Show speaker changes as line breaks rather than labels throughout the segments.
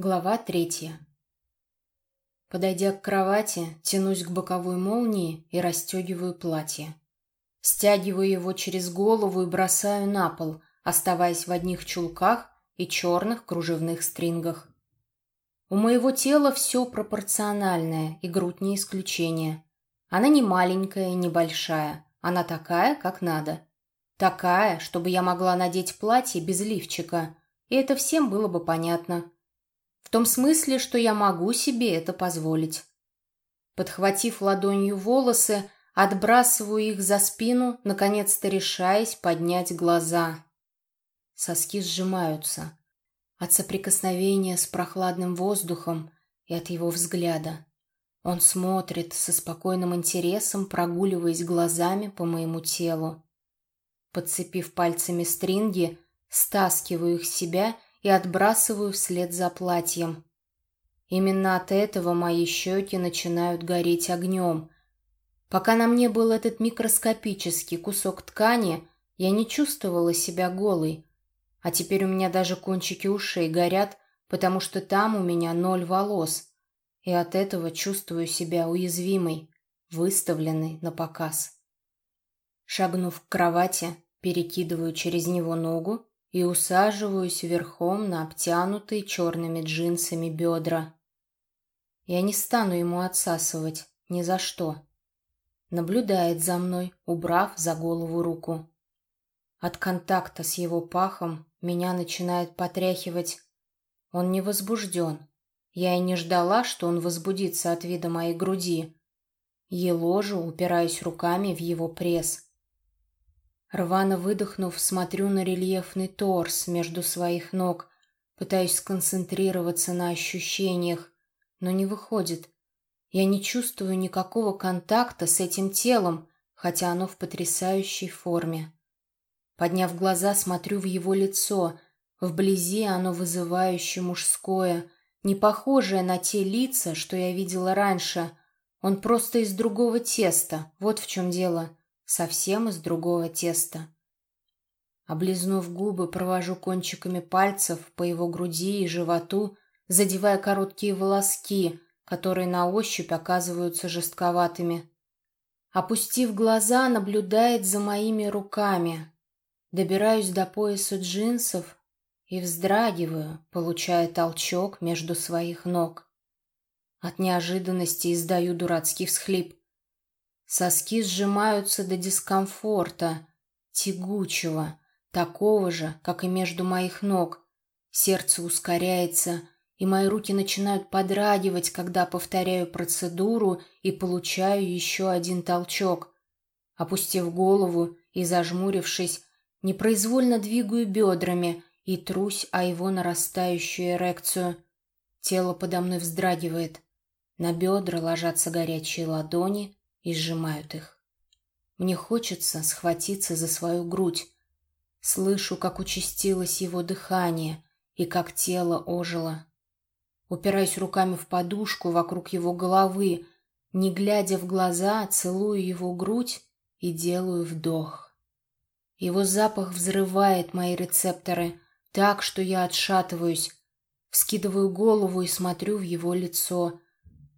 Глава третья. Подойдя к кровати, тянусь к боковой молнии и расстегиваю платье. Стягиваю его через голову и бросаю на пол, оставаясь в одних чулках и черных кружевных стрингах. У моего тела все пропорциональное, и грудь не исключение. Она не маленькая, не большая, она такая, как надо. Такая, чтобы я могла надеть платье без лифчика, и это всем было бы понятно. В том смысле, что я могу себе это позволить. Подхватив ладонью волосы, отбрасываю их за спину, наконец-то решаясь поднять глаза. Соски сжимаются от соприкосновения с прохладным воздухом и от его взгляда. Он смотрит со спокойным интересом, прогуливаясь глазами по моему телу. Подцепив пальцами стринги, стаскиваю их с себя и отбрасываю вслед за платьем. Именно от этого мои щеки начинают гореть огнем. Пока на мне был этот микроскопический кусок ткани, я не чувствовала себя голой. А теперь у меня даже кончики ушей горят, потому что там у меня ноль волос. И от этого чувствую себя уязвимой, выставленной на показ. Шагнув к кровати, перекидываю через него ногу и усаживаюсь верхом на обтянутые черными джинсами бедра. Я не стану ему отсасывать, ни за что. Наблюдает за мной, убрав за голову руку. От контакта с его пахом меня начинает потряхивать. Он не возбужден. Я и не ждала, что он возбудится от вида моей груди. Еложу, упираясь руками в его пресс. Рвано выдохнув, смотрю на рельефный торс между своих ног, пытаюсь сконцентрироваться на ощущениях, но не выходит. Я не чувствую никакого контакта с этим телом, хотя оно в потрясающей форме. Подняв глаза, смотрю в его лицо. Вблизи оно вызывающе мужское, не похожее на те лица, что я видела раньше. Он просто из другого теста, вот в чем дело совсем из другого теста. Облизнув губы, провожу кончиками пальцев по его груди и животу, задевая короткие волоски, которые на ощупь оказываются жестковатыми. Опустив глаза, наблюдает за моими руками. Добираюсь до пояса джинсов и вздрагиваю, получая толчок между своих ног. От неожиданности издаю дурацкий всхлип. Соски сжимаются до дискомфорта, тягучего, такого же, как и между моих ног. Сердце ускоряется, и мои руки начинают подрагивать, когда повторяю процедуру и получаю еще один толчок. Опустив голову и зажмурившись, непроизвольно двигаю бедрами и трусь о его нарастающую эрекцию. Тело подо мной вздрагивает. На бедра ложатся горячие ладони — и сжимают их. Мне хочется схватиться за свою грудь. Слышу, как участилось его дыхание и как тело ожило. Упираюсь руками в подушку вокруг его головы, не глядя в глаза, целую его грудь и делаю вдох. Его запах взрывает мои рецепторы так, что я отшатываюсь, вскидываю голову и смотрю в его лицо.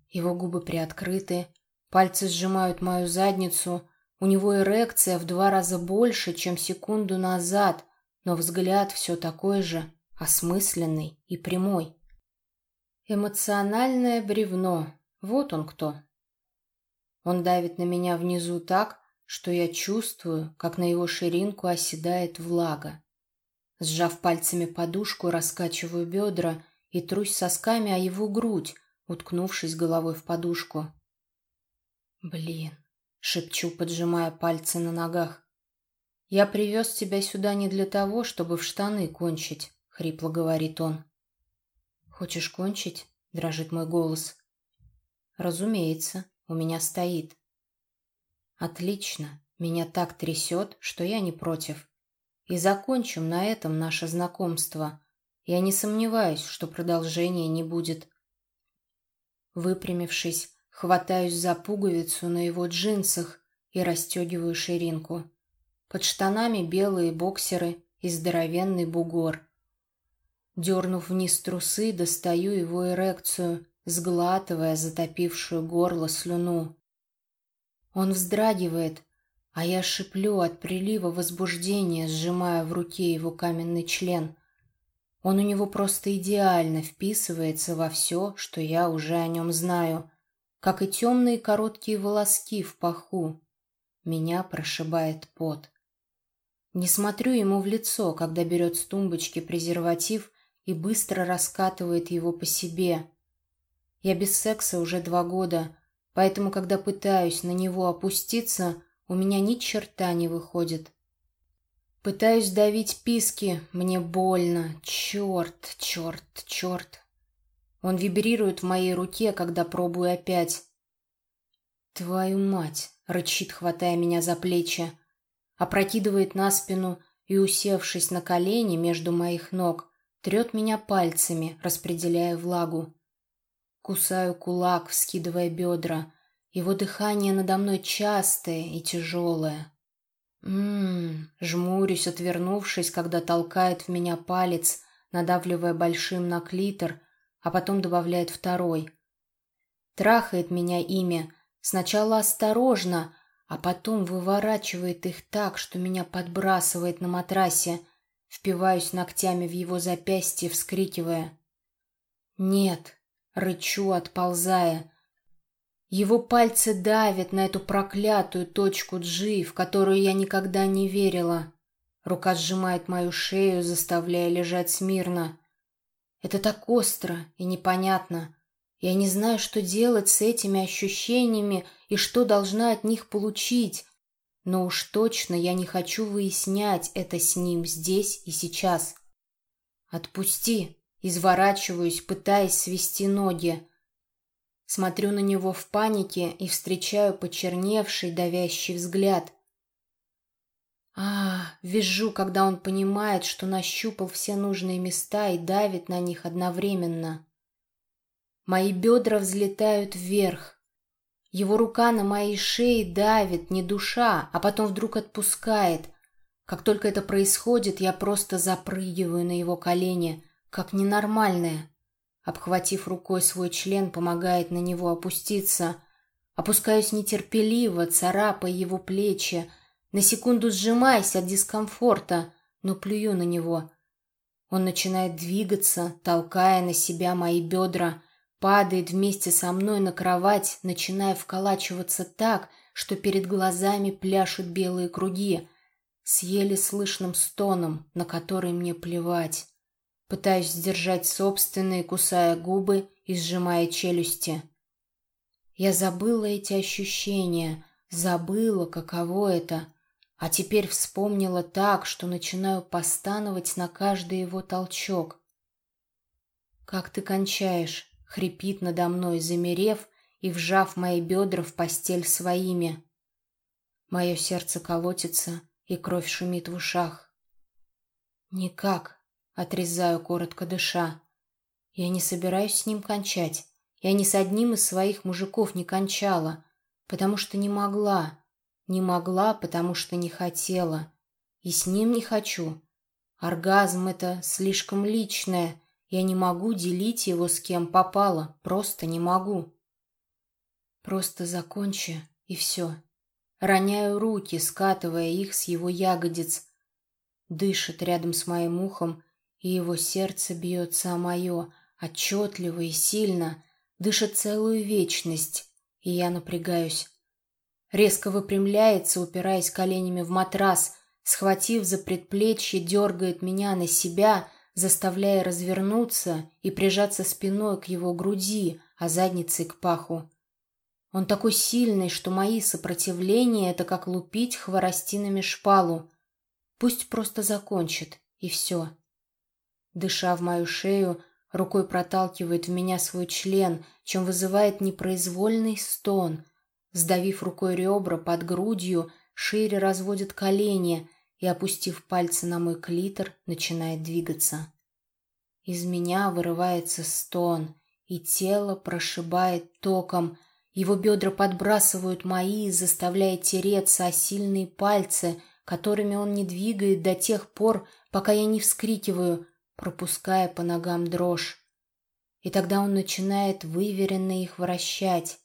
Его губы приоткрыты, Пальцы сжимают мою задницу. У него эрекция в два раза больше, чем секунду назад, но взгляд все такой же, осмысленный и прямой. Эмоциональное бревно. Вот он кто. Он давит на меня внизу так, что я чувствую, как на его ширинку оседает влага. Сжав пальцами подушку, раскачиваю бедра и трусь сосками о его грудь, уткнувшись головой в подушку. «Блин», — шепчу, поджимая пальцы на ногах. «Я привез тебя сюда не для того, чтобы в штаны кончить», — хрипло говорит он. «Хочешь кончить?» — дрожит мой голос. «Разумеется, у меня стоит». «Отлично, меня так трясет, что я не против. И закончим на этом наше знакомство. Я не сомневаюсь, что продолжения не будет». Выпрямившись, Хватаюсь за пуговицу на его джинсах и расстегиваю ширинку. Под штанами белые боксеры и здоровенный бугор. Дернув вниз трусы, достаю его эрекцию, сглатывая затопившую горло слюну. Он вздрагивает, а я шиплю от прилива возбуждения, сжимая в руке его каменный член. Он у него просто идеально вписывается во все, что я уже о нем знаю, как и темные короткие волоски в паху. Меня прошибает пот. Не смотрю ему в лицо, когда берет с тумбочки презерватив и быстро раскатывает его по себе. Я без секса уже два года, поэтому, когда пытаюсь на него опуститься, у меня ни черта не выходит. Пытаюсь давить писки, мне больно. Черт, черт, черт. Он вибрирует в моей руке, когда пробую опять. «Твою мать!» — рычит, хватая меня за плечи. Опрокидывает на спину и, усевшись на колени между моих ног, трет меня пальцами, распределяя влагу. Кусаю кулак, вскидывая бедра. Его дыхание надо мной частое и тяжелое. Ммм, жмурюсь, отвернувшись, когда толкает в меня палец, надавливая большим на клитор, а потом добавляет второй. Трахает меня ими, сначала осторожно, а потом выворачивает их так, что меня подбрасывает на матрасе. Впиваюсь ногтями в его запястье, вскрикивая. «Нет!» — рычу, отползая. Его пальцы давят на эту проклятую точку G, в которую я никогда не верила. Рука сжимает мою шею, заставляя лежать смирно. Это так остро и непонятно. Я не знаю, что делать с этими ощущениями и что должна от них получить. Но уж точно я не хочу выяснять это с ним здесь и сейчас. «Отпусти!» Изворачиваюсь, пытаясь свести ноги. Смотрю на него в панике и встречаю почерневший, давящий взгляд. А, вижу, когда он понимает, что нащупал все нужные места и давит на них одновременно. Мои бедра взлетают вверх. Его рука на моей шее давит, не душа, а потом вдруг отпускает. Как только это происходит, я просто запрыгиваю на его колени, как ненормальная. Обхватив рукой свой член, помогает на него опуститься. Опускаюсь нетерпеливо, царапая его плечи. На секунду сжимаясь от дискомфорта, но плюю на него. Он начинает двигаться, толкая на себя мои бедра, падает вместе со мной на кровать, начиная вколачиваться так, что перед глазами пляшут белые круги, с еле слышным стоном, на который мне плевать. Пытаюсь сдержать собственные, кусая губы и сжимая челюсти. Я забыла эти ощущения, забыла, каково это, а теперь вспомнила так, что начинаю постановать на каждый его толчок. «Как ты кончаешь?» — хрипит надо мной, замерев и вжав мои бедра в постель своими. Мое сердце колотится, и кровь шумит в ушах. «Никак», Отрезаю, коротко дыша. Я не собираюсь с ним кончать. Я ни с одним из своих мужиков не кончала, потому что не могла. Не могла, потому что не хотела. И с ним не хочу. Оргазм — это слишком личное. Я не могу делить его с кем попало. Просто не могу. Просто закончи, и все. Роняю руки, скатывая их с его ягодиц. Дышит рядом с моим ухом, и его сердце бьется о мое, отчетливо и сильно, дышит целую вечность, и я напрягаюсь. Резко выпрямляется, упираясь коленями в матрас, схватив за предплечье, дергает меня на себя, заставляя развернуться и прижаться спиной к его груди, а задницей к паху. Он такой сильный, что мои сопротивления — это как лупить хворостинами шпалу. Пусть просто закончит, и все. Дыша в мою шею, рукой проталкивает в меня свой член, чем вызывает непроизвольный стон. Сдавив рукой ребра под грудью, шире разводит колени и, опустив пальцы на мой клитор, начинает двигаться. Из меня вырывается стон, и тело прошибает током. Его бедра подбрасывают мои, заставляя тереться о сильные пальцы, которыми он не двигает до тех пор, пока я не вскрикиваю пропуская по ногам дрожь. И тогда он начинает выверенно их вращать.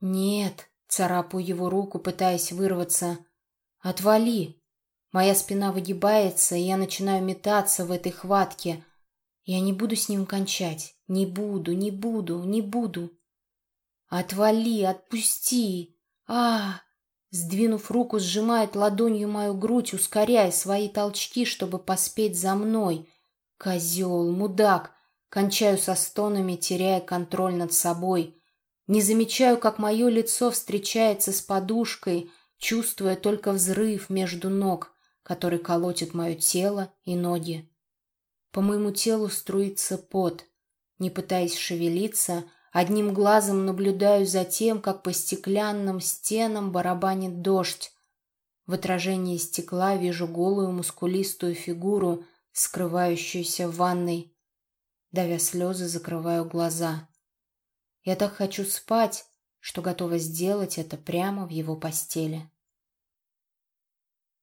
«Нет», — царапаю его руку, пытаясь вырваться. «Отвали!» Моя спина выгибается, и я начинаю метаться в этой хватке. Я не буду с ним кончать. Не буду, не буду, не буду. «Отвали, отпусти!» а Сдвинув руку, сжимает ладонью мою грудь, ускоряя свои толчки, чтобы поспеть за мной. Козел, мудак! Кончаю со стонами, теряя контроль над собой. Не замечаю, как мое лицо встречается с подушкой, чувствуя только взрыв между ног, который колотит мое тело и ноги. По моему телу струится пот. Не пытаясь шевелиться, Одним глазом наблюдаю за тем, как по стеклянным стенам барабанит дождь. В отражении стекла вижу голую мускулистую фигуру, скрывающуюся в ванной. Давя слезы, закрываю глаза. Я так хочу спать, что готова сделать это прямо в его постели.